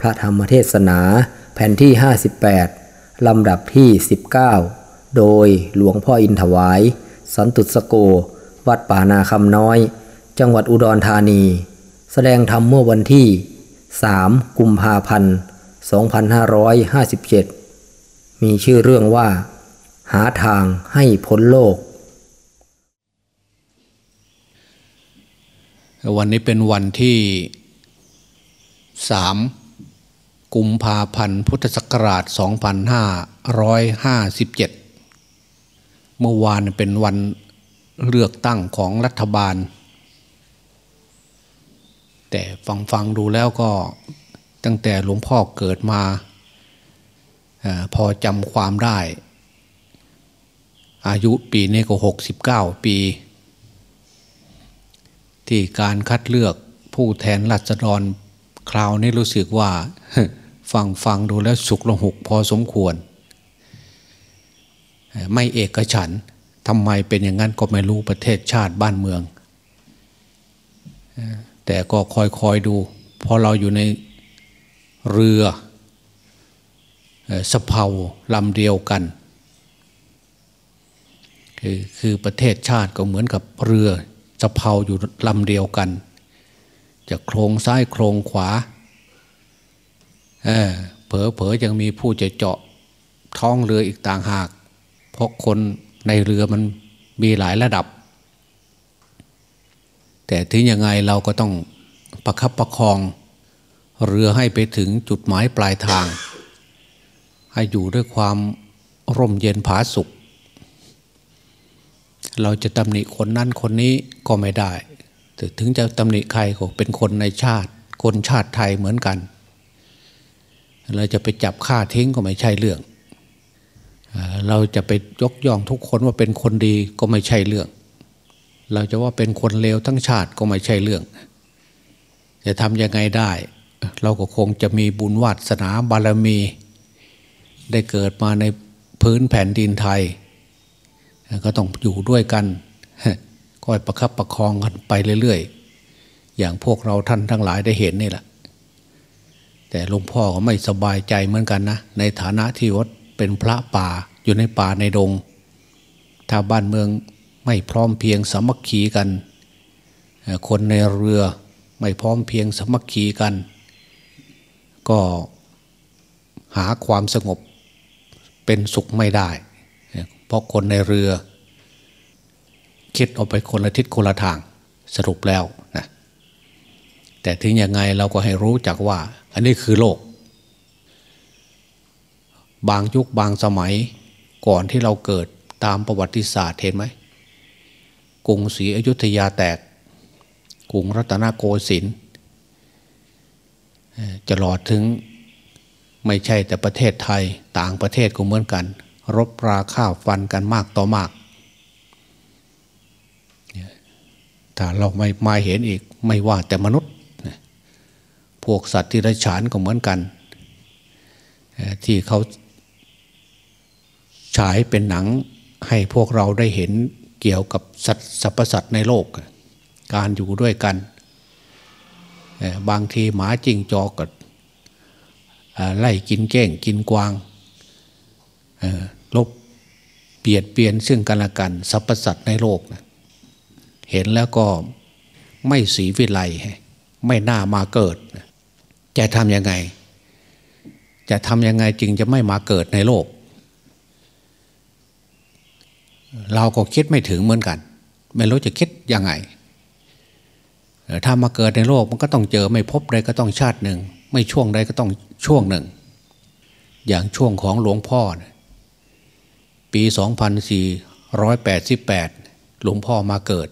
พระธรรมเทศนาแผ่นที่ 58 ลำดับที่ 19 โดยหลวงพ่ออินถวาย สันตุสโก วัดป่านาคำน้อย จังหวัดอุดรธานี แสดงธรรมเมื่อวันที่ 3 กุมภาพันธ์ 2557 มีชื่อเรื่องว่า หาทางให้พ้นโลก วันนี้เป็นวันที่สาม กุมภาพันธ์พุทธศักราช 2557 เมื่อวานเป็นวันเลือกตั้งของรัฐบาล แต่ฟังฟังดูแล้วก็ตั้งแต่หลวงพ่อเกิดมาอพอจำความได้ อายุปีนี้ก็ 69 ปี ที่การคัดเลือกผู้แทนรัษฎร คราวนี้รู้สึกว่า ฟังฟังดูแล้วสุกละหุกพอสมควร ไม่เอกฉันทำไมเป็นอย่างนั้นก็ไม่รู้ประเทศชาติบ้านเมือง แต่ก็คอยคอยดู พอเราอยู่ในเรือสะเพาลำเดียวกันคือคือประเทศชาติก็เหมือนกับเรือสะเพาอยู่ลำเดียวกัน จะโครงซ้ายโครงขวาเออเผลอเผอยังมีผู้จะเจาะท้องเรืออีกต่างหาก เพราะคนในเรือมันมีหลายระดับ แต่ถึงยังไงเราก็ต้องประคับประคอง เรือให้ไปถึงจุดหมายปลายทาง ให้อยู่ด้วยความร่มเย็นผาสุข เราจะตำหนิคนนั้นคนนี้ก็ไม่ได้ ถึงจะตำหนิใครก็เป็นคนในชาติ คนชาติไทยเหมือนกันเราจะไปจับฆ่าทิ้งก็ไม่ใช่เรื่อง เราจะไปยกย่องทุกคนว่าเป็นคนดีก็ไม่ใช่เรื่อง เราจะว่าเป็นคนเลวทั้งชาติก็ไม่ใช่เรื่อง จะทำยังไงได้ เราก็คงจะมีบุญวาสนาบารมี ได้เกิดมาในพื้นแผ่นดินไทย ก็ต้องอยู่ด้วยกัน คอยประคับประคองกันไปเรื่อยๆ อย่างพวกเราท่านทั้งหลายได้เห็นนี่แหละ แต่หลวงพ่อก็ไม่สบายใจเหมือนกันนะ ในฐานะที่วัดเป็นพระป่าอยู่ในป่าในดง ถ้าบ้านเมืองไม่พร้อมเพียงสามัคคีกัน คนในเรือไม่พร้อมเพียงสามัคคีกัน ก็หาความสงบเป็นสุขไม่ได้ เพราะคนในเรือ คิดออกไปคนละทิศคนละทางสรุปแล้วนะแต่ถึงยังไงเราก็ให้รู้จักว่า อันนี้คือโลก บางยุคบางสมัยก่อนที่เราเกิดตามประวัติศาสตร์เห็นไหมกรุงศรีอยุธยาแตกกรุงรัตนโกสินทร์จะหลอดถึงไม่ใช่แต่ประเทศไทยต่างประเทศก็เหมือนกัน รบราข้าวฟันกันมากต่อมาก ถ้าเราไม่มาเห็นอีกไม่ว่าแต่มนุษย์ พวกสัตว์ที่ไร้ฉานก็เหมือนกัน ที่เขาฉายเป็นหนังให้พวกเราได้เห็นเกี่ยวกับสัตว์สรรพสัตว์ในโลก การอยู่ด้วยกัน บางทีหมาจิงจอกก็ไล่กินเก้งกินกวางลบเปลี่ยนเปลี่ยนซึ่งกันและกันสรรพสัตว์ในโลกนะ เห็นแล้วก็ไม่สีวิไลไม่น่ามาเกิด จะทำยังไง จะทำยังไงจึงจะไม่มาเกิดในโลก เราก็คิดไม่ถึงเหมือนกัน ไม่รู้จะคิดยังไงถ้ามาเกิดในโลกมันก็ต้องเจอไม่พบใดก็ต้องชาติหนึ่ง ไม่ช่วงใดก็ต้องช่วงหนึ่ง อย่างช่วงของหลวงพ่อปี 2488 หลวงพ่อมาเกิด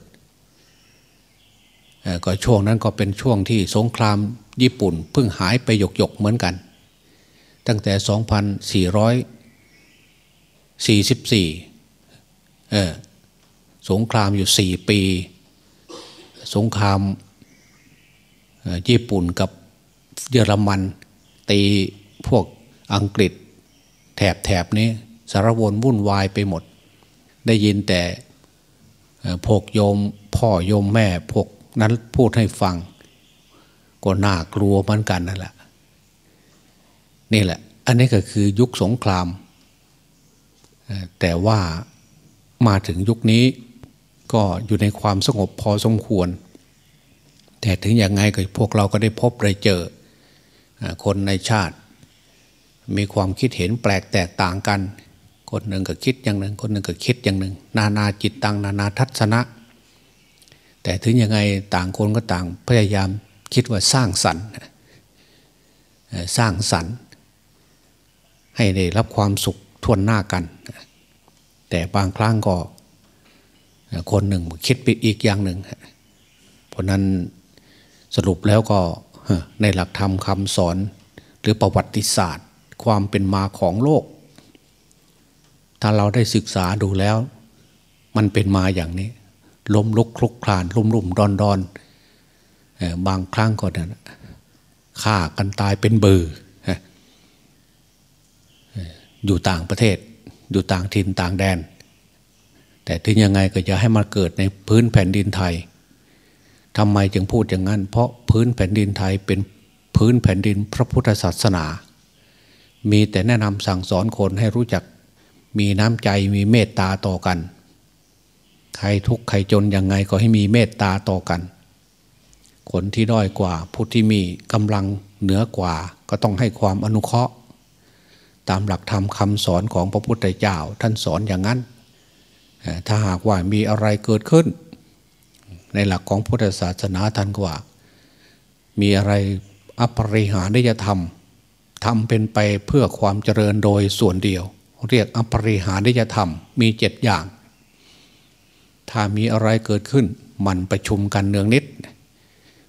ก็ช่วงนั้นก็เป็นช่วงที่สงครามญี่ปุ่นเพิ่งหายไปหยกหยกเหมือนกัน ตั้งแต่ 2444เออสงครามอยู่ 4 ปี สงครามญี่ปุ่นกับเยอรมันตีพวกอังกฤษแถบแถบนี้สารวนวุ่นวายไปหมด ได้ยินแต่พวกโยมพ่อโยมแม่พวก นั้นพูดให้ฟัง ก็น่ากลัวเหมือนกันนั่นแหละนี่แหละ อันนี้ก็คือยุคสงคราม แต่ว่ามาถึงยุคนี้ก็อยู่ในความสงบพอสมควร แต่ถึงอย่างไงก็พวกเราก็ได้พบได้เจอ คนในชาติ มีความคิดเห็นแปลกแตกต่างกัน คนหนึ่งก็คิดอย่างหนึ่งคนหนึ่งก็คิดอย่างหนึ่ง นานาจิตตังนานาทัศนะ แต่ถึงยังไงต่างคนก็ต่างพยายามคิดว่าสร้างสรรค์สร้างสรรค์ ให้ได้รับความสุขทวนหน้ากัน แต่บางครั้งก็คนหนึ่งคิดไปอีกอย่างหนึ่งเพราะนั้นสรุปแล้วก็ในหลักธรรมคำสอน หรือประวัติศาสตร์ ความเป็นมาของโลก ถ้าเราได้ศึกษาดูแล้ว มันเป็นมาอย่างนี้ ล้มลุกคลุกคลานลุ่มลุ่มดอนดอนบางครั้งก็นฆ่ากันตายเป็นเบืออยู่ต่างประเทศ อยู่ต่างถิ่นต่างแดน แต่ถึงยังไงก็จะให้มาเกิดในพื้นแผ่นดินไทยทำไมจึงพูดอย่างนั้น เพราะพื้นแผ่นดินไทยเป็นพื้นแผ่นดินพระพุทธศาสนา มีแต่แนะนำสั่งสอนคนให้รู้จักมีน้ำใจมีเมตตาต่อกัน ใครทุกข์ใครจนยังไงก็ให้มีเมตตาต่อกัน คนที่ด้อยกว่าผู้ที่มีกำลังเหนือกว่า ก็ต้องให้ความอนุเคราะห์ ตามหลักธรรมคำสอนของพระพุทธเจ้าท่านสอนอย่างนั้น ถ้าหากว่ามีอะไรเกิดขึ้น ในหลักของพุทธศาสนาท่านกว่า มีอะไรอปริหารได้จะทำทำเป็นไปเพื่อความเจริญโดยส่วนเดียว เรียกอปริหารได้จะทำมีเจ็ดอย่าง ถ้ามีอะไรเกิดขึ้น มันประชุมกันเนืองนิด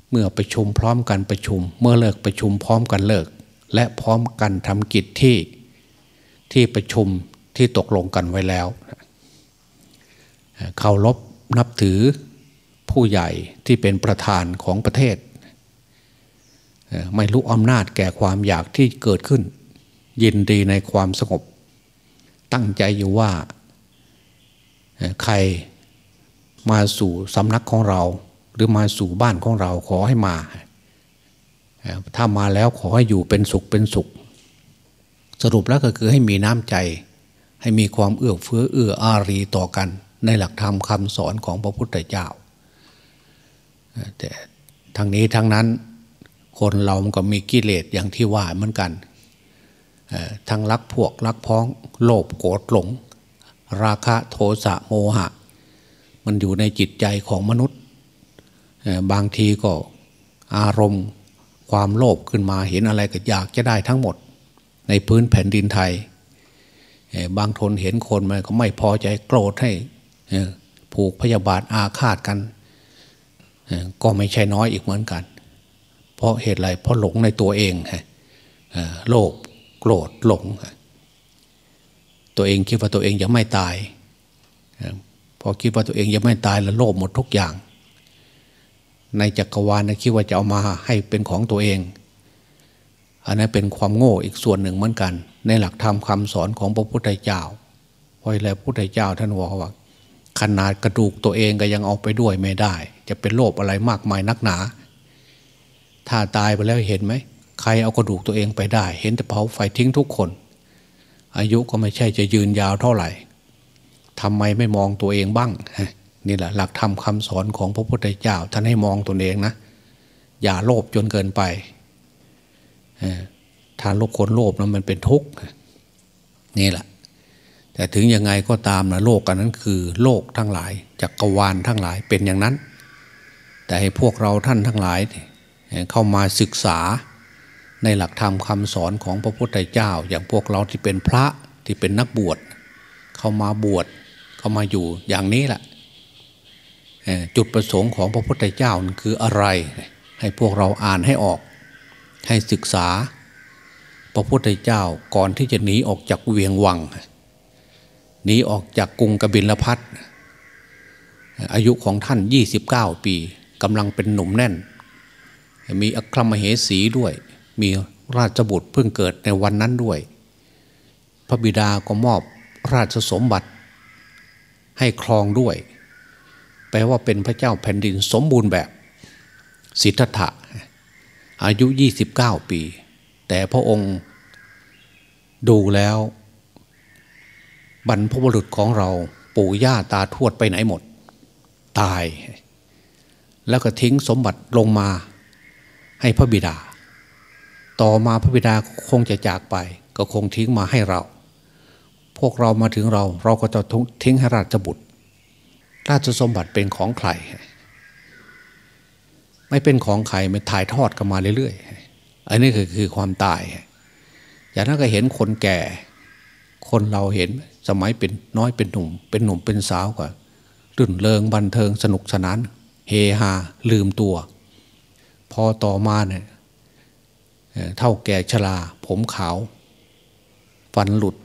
เมื่อประชุมพร้อมกันประชุม เมื่อเลิกประชุมพร้อมกันเลิก และพร้อมกันทำกิจที่ที่ประชุมที่ตกลงกันไว้แล้วเคารพนับถือผู้ใหญ่ที่เป็นประธานของประเทศ ไม่รู้อำนาจแก่ความอยากที่เกิดขึ้น ยินดีในความสงบ ตั้งใจอยู่ว่า ใคร มาสู่สำนักของเรา หรือมาสู่บ้านของเราขอให้มา ถ้ามาแล้วขอให้อยู่เป็นสุขเป็นสุข สรุปแล้วก็คือให้มีน้ำใจ ให้มีความเอื้อเฟื้อเอื้ออารีต่อกัน ในหลักธรรมคำสอนของพระพุทธเจ้าแต่ทั้งนี้ทั้งนั้นคนเรามันก็มีกิเลสอย่างที่ว่าเหมือนกันทั้งรักพวกรักพ้องโลภโกรธหลง ราคะโทสะโมหะ มันอยู่ในจิตใจของมนุษย์ บางทีก็อารมณ์ความโลภขึ้นมาเห็นอะไรก็อยากจะได้ทั้งหมด ในพื้นแผ่นดินไทย บางทนเห็นคนมันก็ไม่พอใจโกรธให้ผูกพยาบาทอาฆาตกัน ก็ไม่ใช่น้อยอีกเหมือนกัน เพราะเหตุไรเพราะหลงในตัวเองโลภโกรธหลง ตัวเองคิดว่าตัวเองยังไม่ตาย พอคิดว่าตัวเองยังไม่ตายแล้วโลภหมดทุกอย่าง ในจักรวาลนะคิดว่าจะเอามาให้เป็นของตัวเอง อันนั้นเป็นความโง่อีกส่วนหนึ่งเหมือนกัน ในหลักธรรมคำสอนของพระพุทธเจ้าเพราะอะไรพระพุทธเจ้าท่านบอกว่า ขนาดกระดูกตัวเองก็ยังเอาไปด้วยไม่ได้ จะเป็นโลภอะไรมากมายนักหนา ถ้าตายไปแล้วเห็นไหมใครเอากระดูกตัวเองไปได้ เห็นแต่เผาไฟทิ้งทุกคน อายุก็ไม่ใช่จะยืนยาวเท่าไหร่ ทำไมไม่มองตัวเองบ้างนี่แหละหลักธรรมคาสอนของพระพุทธเจ้าท่านให้มองตัวเองนะ อย่าโลภจนเกินไปถ้าโลภคนโลภนั้นมันเป็นทุกข์นี่แหละ แต่ถึงยังไงก็ตามนะโลกกันนั้นคือ โลกทั้งหลายจักกรวาลทั้งหลายเป็นอย่างนั้น แต่ให้พวกเราท่านทั้งหลายเข้ามาศึกษาในหลักธรรมคำสอนของพระพุทธเจ้า อย่างพวกเราที่เป็นพระที่เป็นนักบวช เข้ามาบวช เขามาอยู่อย่างนี้แหละจุดประสงค์ของพระพุทธเจ้าคืออะไร ให้พวกเราอ่านให้ออก ให้ศึกษา พระพุทธเจ้าก่อนที่จะหนีออกจากเวียงวังหนีออกจากกรุงกบิลพัทอายุของท่าน 29 ปีกำลังเป็นหนุ่มแน่น มีอัครมเหสีด้วย มีราชบุตรเพิ่งเกิดในวันนั้นด้วย พระบิดาก็มอบราชสมบัติ ให้ครองด้วย แปลว่าเป็นพระเจ้าแผ่นดินสมบูรณ์แบบสิทธัตถะอายุ 29 ปี แต่พระองค์ดูแล้ว บรรพบุรุษของเราปู่ย่าตาทวดไปไหนหมด ตาย แล้วก็ทิ้งสมบัติลงมาให้พระบิดา ต่อมาพระบิดาคงจะจากไป ก็คงทิ้งมาให้เรา พวกเรามาถึงเรา เราก็จะทิ้งให้ราชบุตร ราชสมบัติเป็นของใคร ไม่เป็นของใครไม่ถ่ายทอดกันมาเรื่อยๆอันนี้คือคือความตายอย่างนั้นก็เห็นคนแก่ คนเราเห็นสมัยเป็นน้อยเป็นหนุ่ม เป็นหนุ่มเป็นสาวกว่ารื่นเริงบันเทิงสนุกสนาน เฮฮาลืมตัว พอต่อมาเนี่ยเท่าแก่ชราผมขาว ฟันหลุด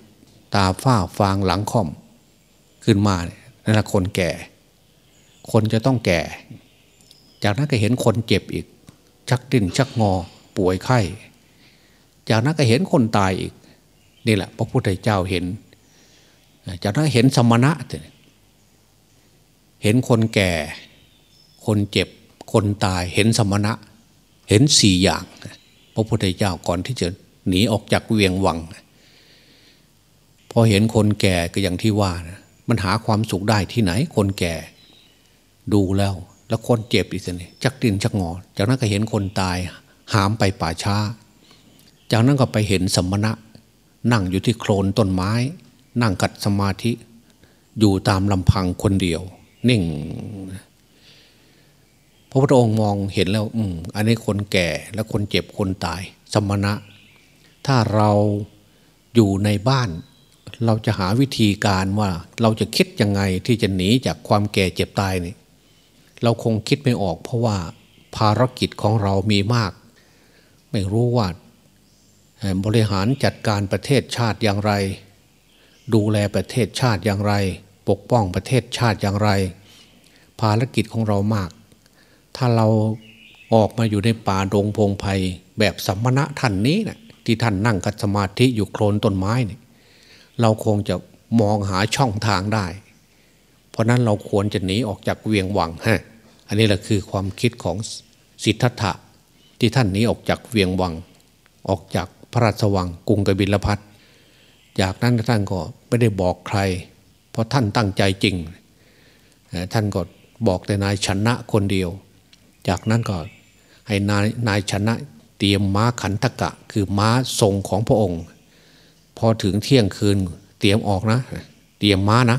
ตาฝ้าฟางหลังค่อม ขึ้นมาเนี่ยนั่นแหะคนแก่ คนจะต้องแก่ จากนั้นก็เห็นคนเจ็บอีก ชักดิ้นชักงอป่วยไข้ จากนั้นก็เห็นคนตายอีก นี่แหละ พระพุทธเจ้าเห็น จากนั้นเห็นสมณะ เห็นคนแก่ คนเจ็บ คนตาย เห็นสมณะ เห็นสี่อย่าง พระพุทธเจ้าก่อนที่จะหนีออกจากเวียงวัง พอเห็นคนแก่ก็อย่างที่ว่านะมันหาความสุขได้ที่ไหน คนแก่ ดูแล้ว แล้วคนเจ็บอีกสิจักดินชักงอ จากนั้นก็เห็นคนตาย หามไปป่าช้า จากนั้นก็ไปเห็นสมณะ นั่งอยู่ที่โคลนต้นไม้ นั่งกัดสมาธิ อยู่ตามลำพังคนเดียว นิ่งพระพุทธองค์มองเห็นแล้ว อืมอันนี้คนแก่และคนเจ็บคนตาย สมณะ ถ้าเราอยู่ในบ้าน เราจะหาวิธีการว่าเราจะคิดยังไงที่จะหนีจากความแก่เจ็บตายนี่เราคงคิดไม่ออก เพราะว่าภารกิจของเรามีมาก ไม่รู้ว่าบริหารจัดการประเทศชาติอย่างไร ดูแลประเทศชาติอย่างไร ปกป้องประเทศชาติอย่างไร ภารกิจของเรามาก ถ้าเราออกมาอยู่ในป่าดงพงไพ่แบบสัมมณะท่านนี้นะที่ท่านนั่งกัดสมาธิอยู่โคลนต้นไม้เนี่ย เราคงจะมองหาช่องทางได้ เพราะนั้นเราควรจะหนีออกจากเวียงวังฮะอันนี้แหละคือความคิดของสิทธัตถะที่ท่านหนีออกจากเวียงวัง ออกจากพระราชวังกรุงกบิลพัทจากนั้นท่านก็ไม่ได้บอกใคร เพราะท่านตั้งใจจริง ท่านก็บอกแต่นายชนะคนเดียว จากนั้นก็ให้นายนายชนะเตรียมม้าขันทกะ คือม้าทรงของพระองค์ ถึงเที่ยงคืนเตรียมออกนะ เตรียมม้านะ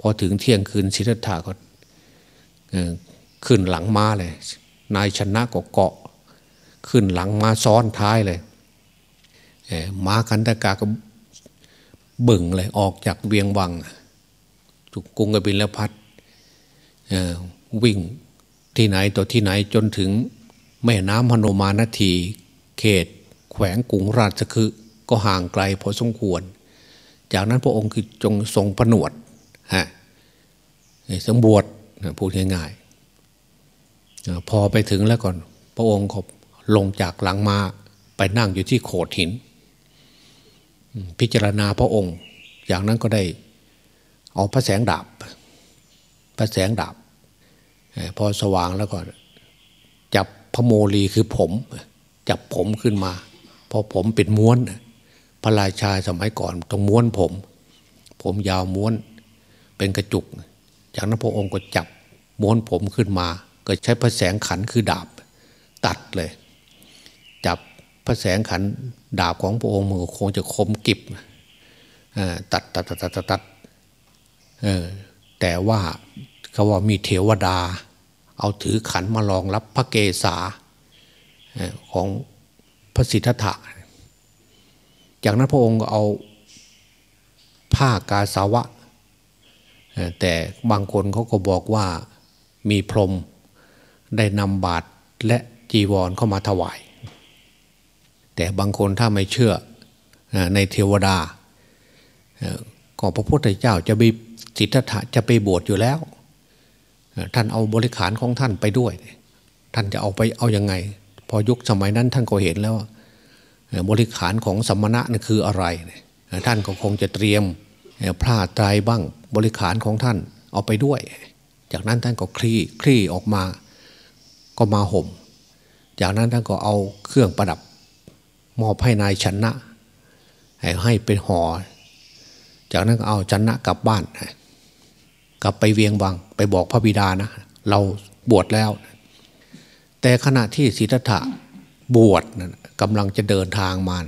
พอถึงเที่ยงคืนสิทธัตถะก็ขึ้นหลังม้าเลย นายชนะก็เกาะ ขึ้นหลังม้าซ้อนท้ายเลยม้าคันตกาก็บึ่งเลยออกจากเวียงวังจุกรุงกบิลพัทวิ่งที่ไหนตัวที่ไหนจนถึงแม่น้ำพนมานที เขต แขวงกรุงราชคือ ก็ห่างไกลพอสมควร จากนั้นพระองค์คือจงทรงผนวดฮะสมบวชพูดง่ายๆพอไปถึงแล้วก่อน พระองค์ก็ลงจากหลังมาไปนั่งอยู่ที่โขดหิน พิจารณาพระองค์ อย่างนั้นก็ได้เอาพระแสงดาบ พระแสงดาบ พอสว่างแล้วก็จับพระโมลีคือผม จับผมขึ้นมา พอผมป็นม้วน พระราชาสมัยก่อนต้องม้วนผม ผมยาวม้วนเป็นกระจุก จากนั้นพระองค์ก็จับม้วนผมขึ้นมา ก็ใช้พระแสงขันคือดาบตัดเลย จับพระแสงขันดาบของพระองค์มือคงจะคมกิบตัดตัดตัดตัดตัดแต่ว่าเขาว่ามีเทวดา เอาถือขันมาลองรับพระเกศาของพระสิทธัตถะ จากนั้นพระองค์ก็เอาผ้ากาสาวะ แต่บางคนเขาก็บอกว่ามีพรมได้นำบาตรและจีวรเข้ามาถวาย แต่บางคนถ้าไม่เชื่อในเทวดาก็พระพุทธเจ้าจะไปสิทธัตถะจะไปบวชอยู่แล้ว ท่านเอาบริขารของท่านไปด้วย ท่านจะเอาไปเอาอยัางไง พอยุคสมัยนั้นท่านก็เห็นแล้ว บริขารของสมณะนี่คืออะไร ท่านก็คงจะเตรียมผ้าไตรบ้างบริขารของท่านเอาไปด้วย จากนั้นท่านก็คลี่คลี่ออกมาก็มาห่ม จากนั้นท่านก็เอาเครื่องประดับมอบให้นายชนะ ให้ให้ไปห่อจากนั้นเอาจันนะกลับบ้าน กลับไปเวียงวังไปบอกพระบิดานะ เราบวชแล้ว แต่ขณะที่สิทธะบวชนะ กำลังจะเดินทางมา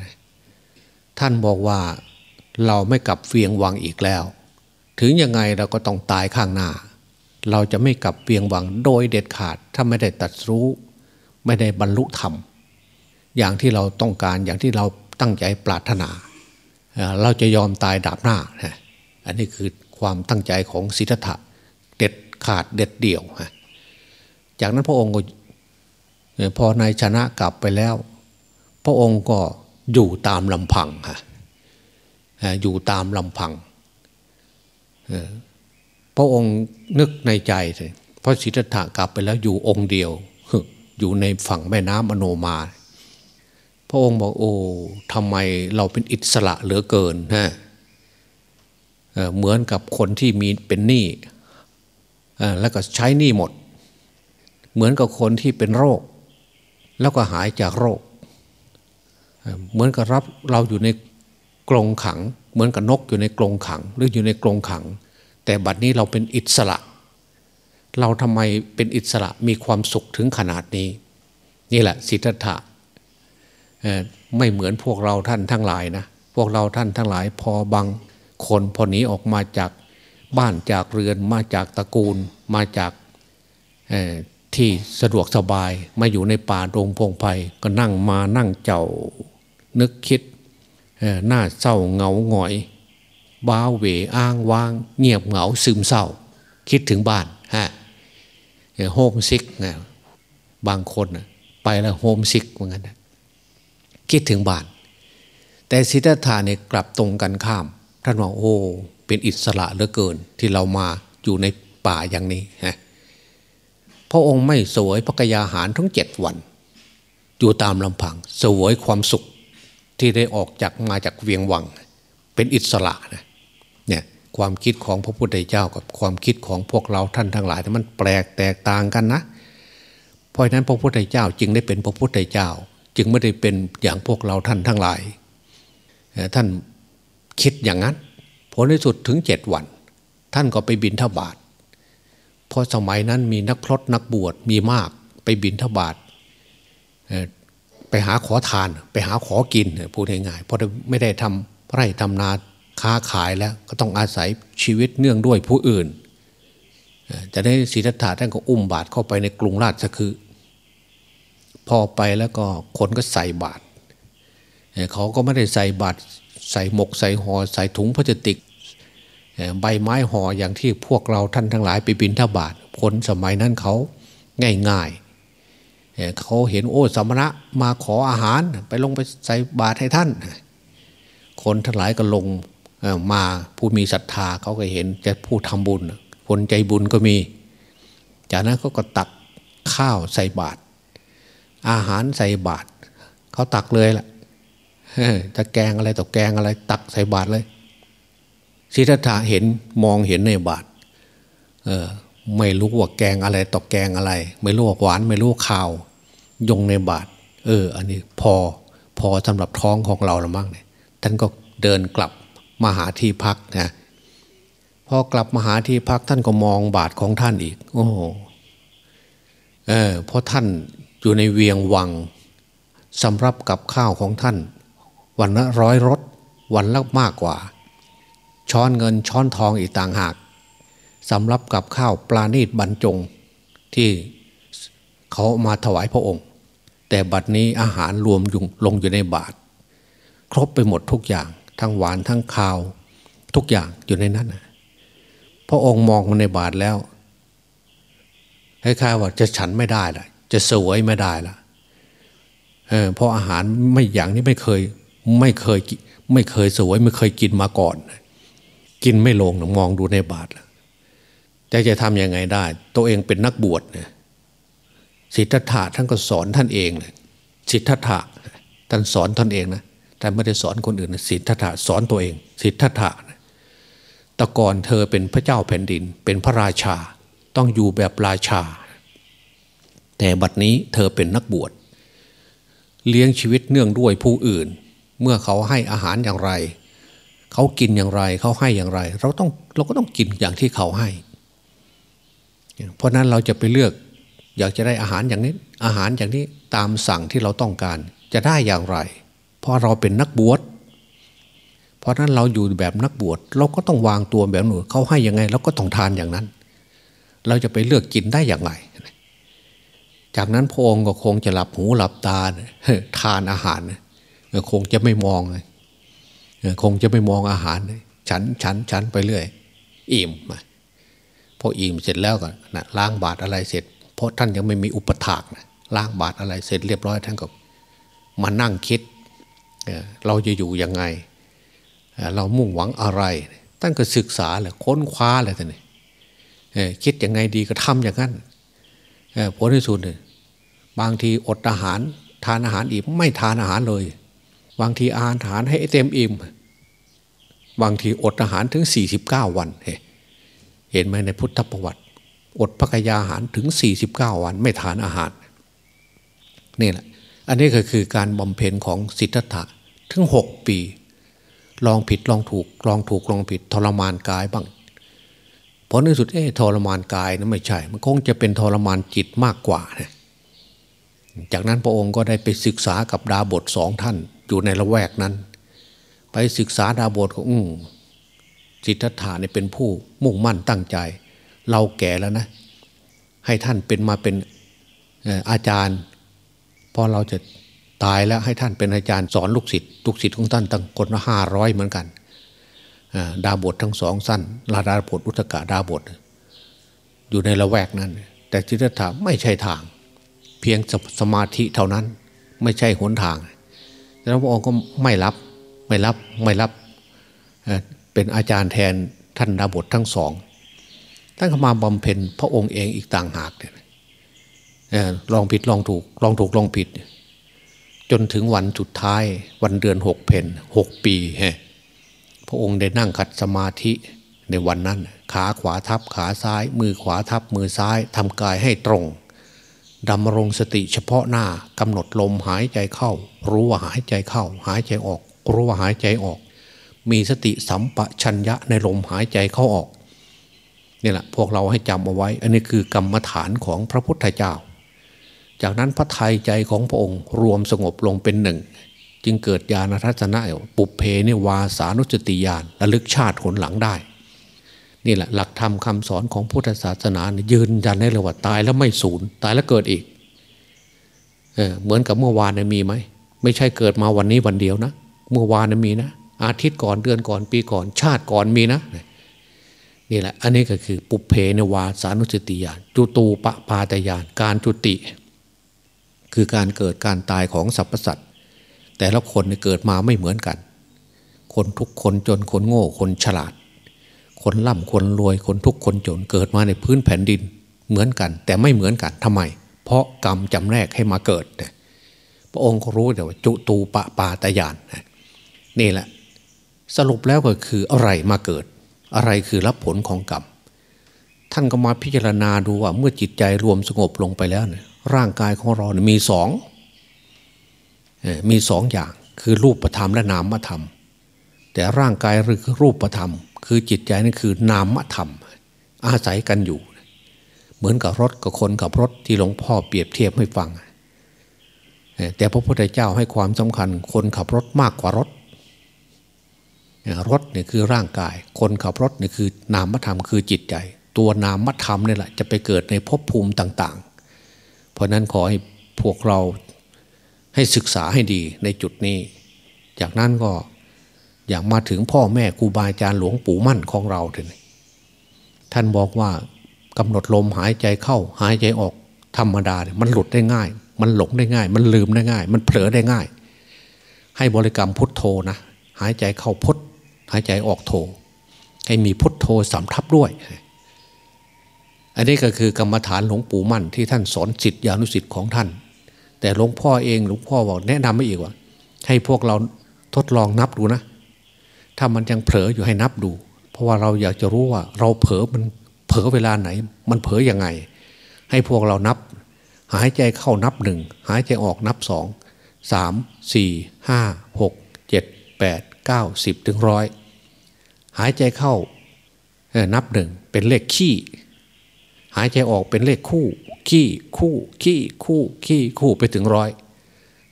ท่านบอกว่าเราไม่กลับเวียงวังอีกแล้ว ถึงยังไงเราก็ต้องตายข้างหน้า เราจะไม่กลับเวียงวังโดยเด็ดขาด ถ้าไม่ได้ตัดรู้ ไม่ได้บรรลุธรรม อย่างที่เราต้องการอย่างที่เราตั้งใจปรารถนา เราจะยอมตายดาบหน้า อันนี้คือความตั้งใจของสิทธะเด็ดขาดเด็ดเดี่ยว จากนั้นพระองค์ก็พอนายชนะกลับไปแล้ว ระองค์ก็อยู่ตามลำพังฮะอยู่ตามลำพังพระองค์นึกในใจเลยเพราะสิทธัตถะกลับไปแล้วอยู่องค์เดียว อยู่ในฝั่งแม่น้ำอโนมา พระองค์บอกโอ้ทำไมเราเป็นอิสระเหลือเกินฮะเหมือนกับคนที่มีเป็นหนี้แล้วก็ใช้หนี้หมด เหมือนกับคนที่เป็นโรค แล้วก็หายจากโรค เหมือนกับรับเราอยู่ในกรงขัง เหมือนกับนกอยู่ในกรงขัง หรืออยู่ในกรงขัง แต่บัดนี้เราเป็นอิสระ เราทำไมเป็นอิสระมีความสุขถึงขนาดนี้ นี่แหละสิทธัตถะไม่เหมือนพวกเราท่านทั้งหลายนะพวกเราท่านทั้งหลาย พอบางคนพอหนีออกมาจากบ้านจากเรือนมาจากตระกูลมาจาก ที่สะดวกสบายมาอยู่ในป่าดงพงไพรก็นั่งมานั่งเจ่านึกคิดหน้าเศร้าเหงาหงอยว้าเหว่อ้างว้าง เงียบเหงาซึมเศร้า คิดถึงบ้านฮะ homesick นะบางคนไปแล้ว homesick เหมือนกันคิดถึงบ้าน แต่สิทธัตถะเนี่ยกลับตรงกันข้าม ท่านบอกโอ้ เป็นอิสระเหลือเกินที่เรามาอยู่ในป่าอย่างนี้ฮะ พระองค์ไม่สวยพระกยาหารทั้งเจ็ดวัน อยู่ตามลำพังสวยความสุขที่ได้ออกจากมาจากเวียงวัง เป็นอิสระนะเนี่ยความคิดของพระพุทธเจ้ากับความคิดของพวกเราท่านทั้งหลายมันแปลกแตกต่างกันนะ เพราะฉะนั้นพระพุทธเจ้าจึงได้เป็นพระพุทธเจ้า จึงไม่ได้เป็นอย่างพวกเราท่านทั้งหลาย ท่านคิดอย่างนั้นผลในสุดถึงเจ็ดวัน ท่านก็ไปบินทบาท เพราะสมัยนั้นมีนักพรตนักบวชมีมากไปบินทบาทไปหาขอทาน ไปหาขอกินพูดง่ายๆเพราะไม่ได้ทำไร่ทำนาค้าขายแล้วก็ต้องอาศัยชีวิตเนื่องด้วยผู้อื่นจะได้ศีรษะท่านก็อุ้มบาตรเข้าไปในกรุงราชคือ พอไปแล้วก็คนก็ใส่บาตรเขาก็ไม่ได้ใส่บาตรใส่หมกใส่หอ่อใส่ถุงพลาสติก ใบไม้ห่ออย่างที่พวกเราท่านทั้งหลายไปบินทบาทคนสมัยนั้นเขาง่ายๆเขาเห็นโอ้สมณะมาขออาหาร ไปลงไปใส่บาตรให้ท่าน คนทั้งหลายก็ลงมาผู้มีศรัทธาเขาก็เห็นจะผู้ทำบุญ คนใจบุญก็มี จากนั้นเขาก็ตักข้าวใส่บาตรอาหารใส่บาตรเขาตักเลยล่ะจะแกงอะไรต่อแกงอะไร ตักใส่บาตรเลย สิทธัตถะเห็นมองเห็นในบาตรเออไม่รู้ว่าแกงอะไรต่อแกงอะไร ไม่รู้ว่าหวานไม่รู้ข่าว ยงในบาตรเออ อันนี้พอพอสำหรับท้องของเราละมั้งเนี่ยท่านก็เดินกลับมาหาที่พักนะพอกลับมาหาที่พักท่านก็มองบาทของท่านอีก โอ้เออเพราะท่านอยู่ในเวียงวังสำรับกับข้าวของท่าน วันละร้อยรถวันละมากกว่า ช้อนเงินช้อนทองอีกต่างหากสำรับกับข้าวปลาณีตบรรจงที่เขามาถวายพระองค์ แต่บัดนี้อาหารรวมลงอยู่ในบาท ครบไปหมดทุกอย่าง ทั้งหวานทั้งข้าว ทุกอย่างอยู่ในนั้นพระองค์มองมาในบาทแล้วคล้ายๆว่าจะฉันไม่ได้ละจะสวยไม่ได้ละเออเพราะอาหารไม่อย่างนี้ไม่เคยไม่เคยไม่เคยสวยไม่เคยกินมาก่อน กินไม่ลงนะมองดูในบาทแล้วจะจะทำยังไงได้ ตัวเองเป็นนักบวชเนี่ยสิทธัตถะท่านก็สอนท่านเองเลยสิทธัตถะท่านสอนท่านเองนะท่านไม่ได้สอนคนอื่นสิทธัตถะสอนตัวเอง สิทธัตถะตะกอนเธอเป็นพระเจ้าแผ่นดิน เป็นพระราชา ต้องอยู่แบบราชา แต่บัดนี้เธอเป็นนักบวชเลี้ยงชีวิตเนื่องด้วยผู้อื่น เมื่อเขาให้อาหารอย่างไร เขากินอย่างไร เขาให้อย่างไร เราต้องเราก็ต้องกินอย่างที่เขาให้ เพราะนั้นเราจะไปเลือก อยากจะได้อาหารอย่างนี้ อาหารอย่างนี้ตามสั่งที่เราต้องการ จะได้อย่างไร เพราะเราเป็นนักบวชเพราะนั้นเราอยู่แบบนักบวชเราก็ต้องวางตัวแบบหนูเขาให้ยังไงเราก็ต้องทานอย่างนั้น เราจะไปเลือกกินได้อย่างไร จากนั้นพระองค์ก็คงจะหลับหูหลับตาทานอาหารคงจะไม่มอง คงจะไม่มองอาหารฉันฉันฉันไปเรื่อย อิ่มพออิ่มเสร็จแล้วก็นะล้างบาตรอะไรเสร็จ เพราะท่านยังไม่มีอุปถากนะล้างบาตรอะไรเสร็จเรียบร้อยท่านก็มานั่งคิดเราจะอยู่ยังไง เรามุ่งหวังอะไรท่านก็ศึกษาเลยค้นคว้าเลยท่านนี่คิดยังไงดีก็ทำอย่างนั้นผลที่สุดเนี่ยบางทีอดอาหารทานอาหารอิ่มไม่ทานอาหารเลย บางทีอาหารทานให้เต็มอิ่ม บางทีอดอาหารถึง 49 วันเห็นไหมในพุทธประวัติ อดพักยาอาหารถึง 49 วันไม่ทานอาหารนี่แหละ อันนี้ก็คือการบำเพ็ญของสิทธัตถะถึง 6 ปี ลองผิดลองถูกลองถูกลองผิดทรมานกายบ้างผลในสุดเอ๊ทรมานกายนะไม่ใช่ มันคงจะเป็นทรมานจิตมากกว่านะจากนั้นพระองค์ก็ได้ไปศึกษากับดาบทสองท่าน อยู่ในละแวกนั้น ไปศึกษาดาบทก็อืมจิตตถาเนี่ยเป็นผู้มุ่งมั่นตั้งใจ เราแก่แล้วนะ ให้ท่านเป็นมาเป็นอาจารย์ พอเราจะตายแล้วให้ท่านเป็นอาจารย์สอนลูกศิษย์ลูกศิษย์ของท่านตั้งคนละห้าร้อยเหมือนกันดาบททั้งสองสั้นลาดาบทอุตกะดาบท อยู่ในละแวกนั้น แต่จิตตถาไม่ใช่ทาง เพียงสมาธิเท่านั้น ไม่ใช่หนทาง แล้วพระองค์ก็ไม่รับไม่รับไม่รับเป็นอาจารย์แทนท่านดาบททั้งสองท่านเข้ามาบำเพ็ญพระองค์เองอีกต่างหากเนี่ยลองผิดลองถูกลองถูกลองผิด จนถึงวันสุดท้ายวันเดือนหกเพนหกปีฮพระองค์ได้นั่งขัดสมาธิในวันนั้น ขาขวาทับขาซ้าย มือขวาทับมือซ้ายทำกายให้ตรง ดำรงสติเฉพาะหน้ากำหนดลมหายใจเข้า รู้ว่าหายใจเข้า หายใจออก รู้ว่าหายใจออก มีสติสัมปชัญญะในลมหายใจเข้าออกนี่แหละพวกเราให้จำเอาไว้ อันนี้คือกรรมฐานของพระพุทธเจ้า จากนั้นพระทัยใจของพระองค์รวมสงบลงเป็นหนึ่ง จึงเกิดญาณทัศนะปุเพนิวาสานุสติญาณระลึกชาติผลหลังได้ นี่แหละหลักธรรมคาสอนของพุทธศาสนายืนยันได้เลยว่าตายแล้วไม่สูญตายแล้วเกิดอีกเออเหมือนกับเมื่อวานมีไหมไม่ใช่เกิดมาวันนี้วันเดียวนะ เมื่อวานมีนะ อาทิตย์ก่อนเดือนก่อนปีก่อน ชาติก่อนมีนะนี่แหละ อันนี้ก็คือปุเพนวาสานุสติญาณจุตูปปาตญาณการจุติ คือการเกิดการตายของสรรพสัตว์แต่ละคนเกิดมาไม่เหมือนกัน คนทุกคนจนคนโง่คนฉลาด คนร่ำคนรวยคนทุกคนจนเกิดมาในพื้นแผ่นดินเหมือนกัน แต่ไม่เหมือนกันทำไม เพราะกรรมจำแนกให้มาเกิด พระองค์ก็รู้แต่ว่าจุตูปะปาตยานนี่แหละ สรุปแล้วก็คืออะไรมาเกิด อะไรคือรับผลของกรรมท่านก็มาพิจารณาดูว่าเมื่อจิตใจรวมสงบลงไปแล้วเนี่ยร่างกายของเราเนี่ยมีสองมีสองอย่างคือรูปธรรมและนามธรรม แต่ร่างกายหรือรูปธรรม คือจิตใจนั่นคือนามธรรม อาศัยกันอยู่ เหมือนกับรถกับคนกับรถที่หลวงพ่อเปรียบเทียบให้ฟัง แต่พระพุทธเจ้าให้ความสำคัญ คนขับรถมากกว่ารถ รถเนี่ยคือร่างกาย คนขับรถเนี่ยคือนามธรรมคือจิตใจ ตัวนามธรรมนี่แหละจะไปเกิดในภพภูมิต่าง ๆ เพราะนั้นขอให้พวกเราให้ศึกษาให้ดีในจุดนี้ จากนั้นก็ อยากมาถึงพ่อแม่ครูบาอาจารย์หลวงปู่มั่นของเราถึงท่านบอกว่ากำหนดลมหายใจเข้า หายใจออกธรรมดาเนี่ยมันหลุดได้ง่าย มันหลงได้ง่าย มันลืมได้ง่าย มันเผลอได้ง่าย ให้บริกรรมพุทโธนะหายใจเข้าพุทหายใจออกโธให้มีพุทโธสำทับด้วย อันนี้ก็คือกรรมฐานหลวงปู่มั่นที่ท่านสอนจิตญาณุสิทธิ์ของท่าน แต่หลวงพ่อเองหลวงพ่อบอกแนะนำไม่อีกว่า ให้พวกเราทดลองนับดูนะ ถ้ามันยังเผลออยู่ให้นับดู เพราะว่าเราอยากจะรู้ว่า เราเผลอมันเผลอเวลาไหน มันเผลอยังไง ให้พวกเรานับ หายใจเข้านับหนึ่งหายใจออกนับสองสามสี่ห้าหกเจ็ดแปดเก้าสิบถึงร้อยหายใจเข้านับหนึ่งเป็นเลขขี้ หายใจออกเป็นเลขคู่ ขี้คู่ ขี้คู่ขี้คู่ไปถึงร้อย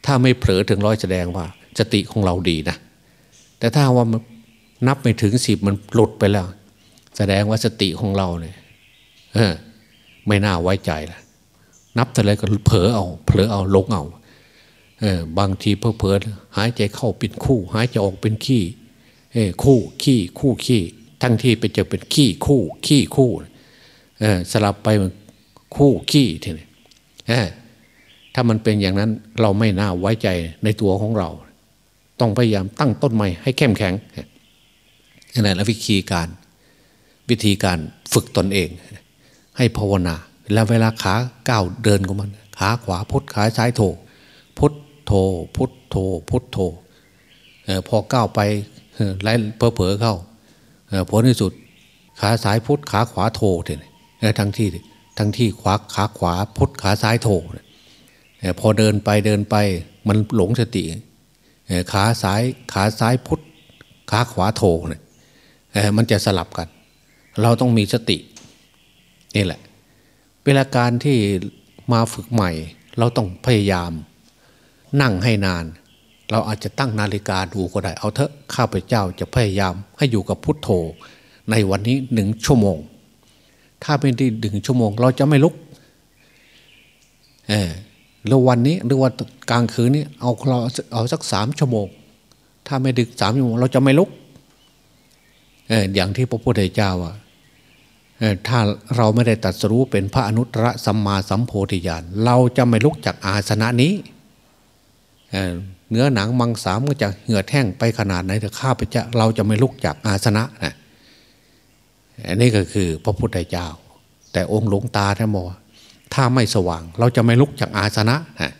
ถ้าไม่เผลอถึงร้อยแสดงว่าสติของเราดีนะ แต่ถ้าว่า นับไม่ถึงสิบมันหลุดไปแล้ว แสดงว่าสติของเราเนี่ยเออไม่น่าไว้ใจละนับแต่ไรก็เผลอเอา เผลอเอาลงเอาเออบางทีเพอเพลอหายใจเข้าเป็นคู่ หายใจออกเป็นขี้เออคู่ขี้คู่ขี้ทั้งที่ไปเจอเป็นขี้คู่ ขี้คู่เออสลับไปมันคู่ขี้ทีนี้เออถ้ามันเป็นอย่างนั้นเราไม่น่าไว้ใจในตัวของเรา ต้องพยายามตั้งต้นใหม่ให้เข้มแข็ง นั่นแหละวิธีการวิธีการฝึกตนเอง ให้ภาวนา แล้วเวลาขาก้าวเดินของมัน ขาขวาพุทขาซ้ายโถพุทโธพุทโธพุทโธออพอก้าวไปไล่เพอเผลอเข้าผลที่สุด ขาซ้ายพุทขาขวาโธเนี่ยทั้งที่ทั้งที่ขวาขาขวาพุทขาซ้ายโธพอเดินไปเดินไปมันหลงสติขาซ้ายขาซ้ายพุทขาขวาโธเนี่ย มันจะสลับกัน เราต้องมีสตินี่แหละ เวลาการที่มาฝึกใหม่ เราต้องพยายาม นั่งให้นาน เราอาจจะตั้งนาฬิกาดูก็ได้ เอาเถอะข้าพเจ้าจะพยายามให้อยู่กับพุทโธ ในวันนี้หนึ่งชั่วโมง ถ้าเป็นที่หนึ่งชั่วโมง เราจะไม่ลุกเออแล้ววันนี้หรือว่ากลางคืนนี้เอาเราเอาสักสามชั่วโมง ถ้าไม่ดึกสามชั่วโมง เราจะไม่ลุก อออย่างที่พระพุทธเจ้าว่าถ้าเราไม่ได้ตัดสู้เป็นพระอนุตตรสัมมาสัมโพธิญาณเราจะไม่ลุกจากอาสนะนี้เนื้อหนังมังสามก็จะเหือดแห้งไปขนาดไหนแต่ข้าพเจ้าเราจะไม่ลุกจากอาสนะนะอันนี้ก็คือพระพุทธเจ้า แต่องค์หลวงตาท่านบอกถ้าไม่สว่าง เราจะไม่ลุกจากอาสนะนะ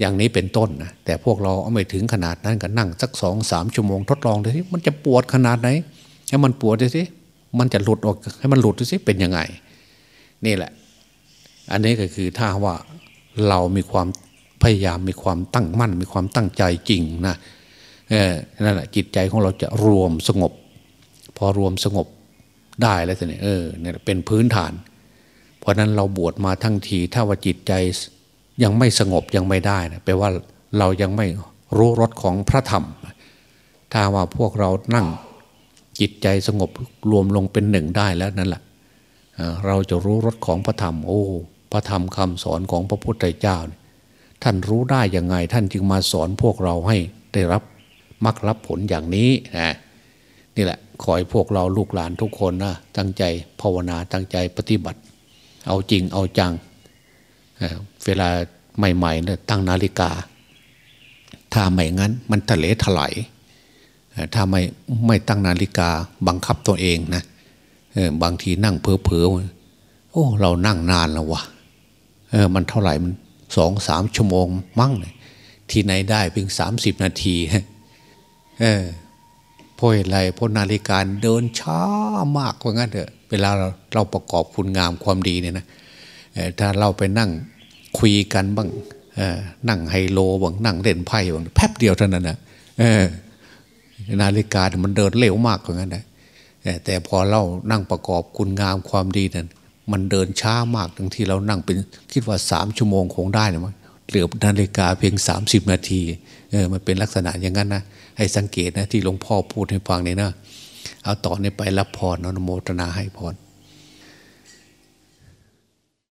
อย่างนี้เป็นต้นนะแต่พวกเราเอาไม่ถึงขนาดนั้นก็นั่งสักสองสามชั่วโมงทดลองดูสิมันจะปวดขนาดไหน ให้มันปวดดูสิมันจะหลุดออกให้มันหลุดดูสิเป็นยังไง นี่แหละ อันนี้ก็คือถ้าว่าเรามีความพยายามมีความตั้งมั่น มีความตั้งใจจริงนะเออนั่นแหละจิตใจของเราจะรวมสงบ พอรวมสงบได้แล้วสิเนี่ยเออเนี่ยเป็นพื้นฐาน เพราะนั้นเราบวชมาทั้งทีถ้าว่าจิตใจยังไม่สงบยังไม่ได้นะแปลว่าเรายังไม่รู้รสของพระธรรม ถ้าว่าพวกเรานั่ง จิตใจสงบรวมลงเป็นหนึ่งได้แล้วนั่นแหละเราจะรู้รสของพระธรรม โอ้ พระธรรมคำสอนของพระพุทธเจ้า ท่านรู้ได้ยังไง ท่านจึงมาสอนพวกเราให้ได้รับมรรครับผลอย่างนี้นะนี่แหละขอให้พวกเราลูกหลานทุกคนนะตั้งใจภาวนาตั้งใจปฏิบัติ เอาจริงเอาจังเวลาใหม่ๆเนี่ยตั้งนาฬิกา ถ้าไม่งั้น มันทะเลถลาย ถ้าไม่ไม่ตั้งนาฬิกาบังคับตัวเองนะบางทีนั่งเพอเพอโอ้เรานั่งนานแล้ววะเออมันเท่าไหร่มันสองสามชั่วโมงมั่งเลยที่ไหนได้เพียงสามสิบนาทีเออพราะอะไรเพราะนาฬิกาเดินช้ามากว่างั้นเถอะเวลาเราเราประกอบคุณงามความดีเนี่ยนะถ้าเราไปนั่งคุยกันบ้างนั่งไฮโลบ้างนั่งเล่นไพ่บ้างแป๊บเดียวเท่านั้นนะ นาฬิกามันเดินเร็วมากกว่านั้นนะแต่พอเรานั่งประกอบคุณงามความดีนั้นมันเดินช้ามากทั้งที่เรานั่งเป็นคิดว่าสามชั่วโมงคงได้นะมั้งเหลือนาฬิกาเพียงสามสิบนาทีเออมันเป็นลักษณะอย่างนั้นนะให้สังเกตนะที่หลวงพ่อพูดให้ฟังเนี่ยนะเอาต่อเนี้ไปรับพรนโมตนาให้พร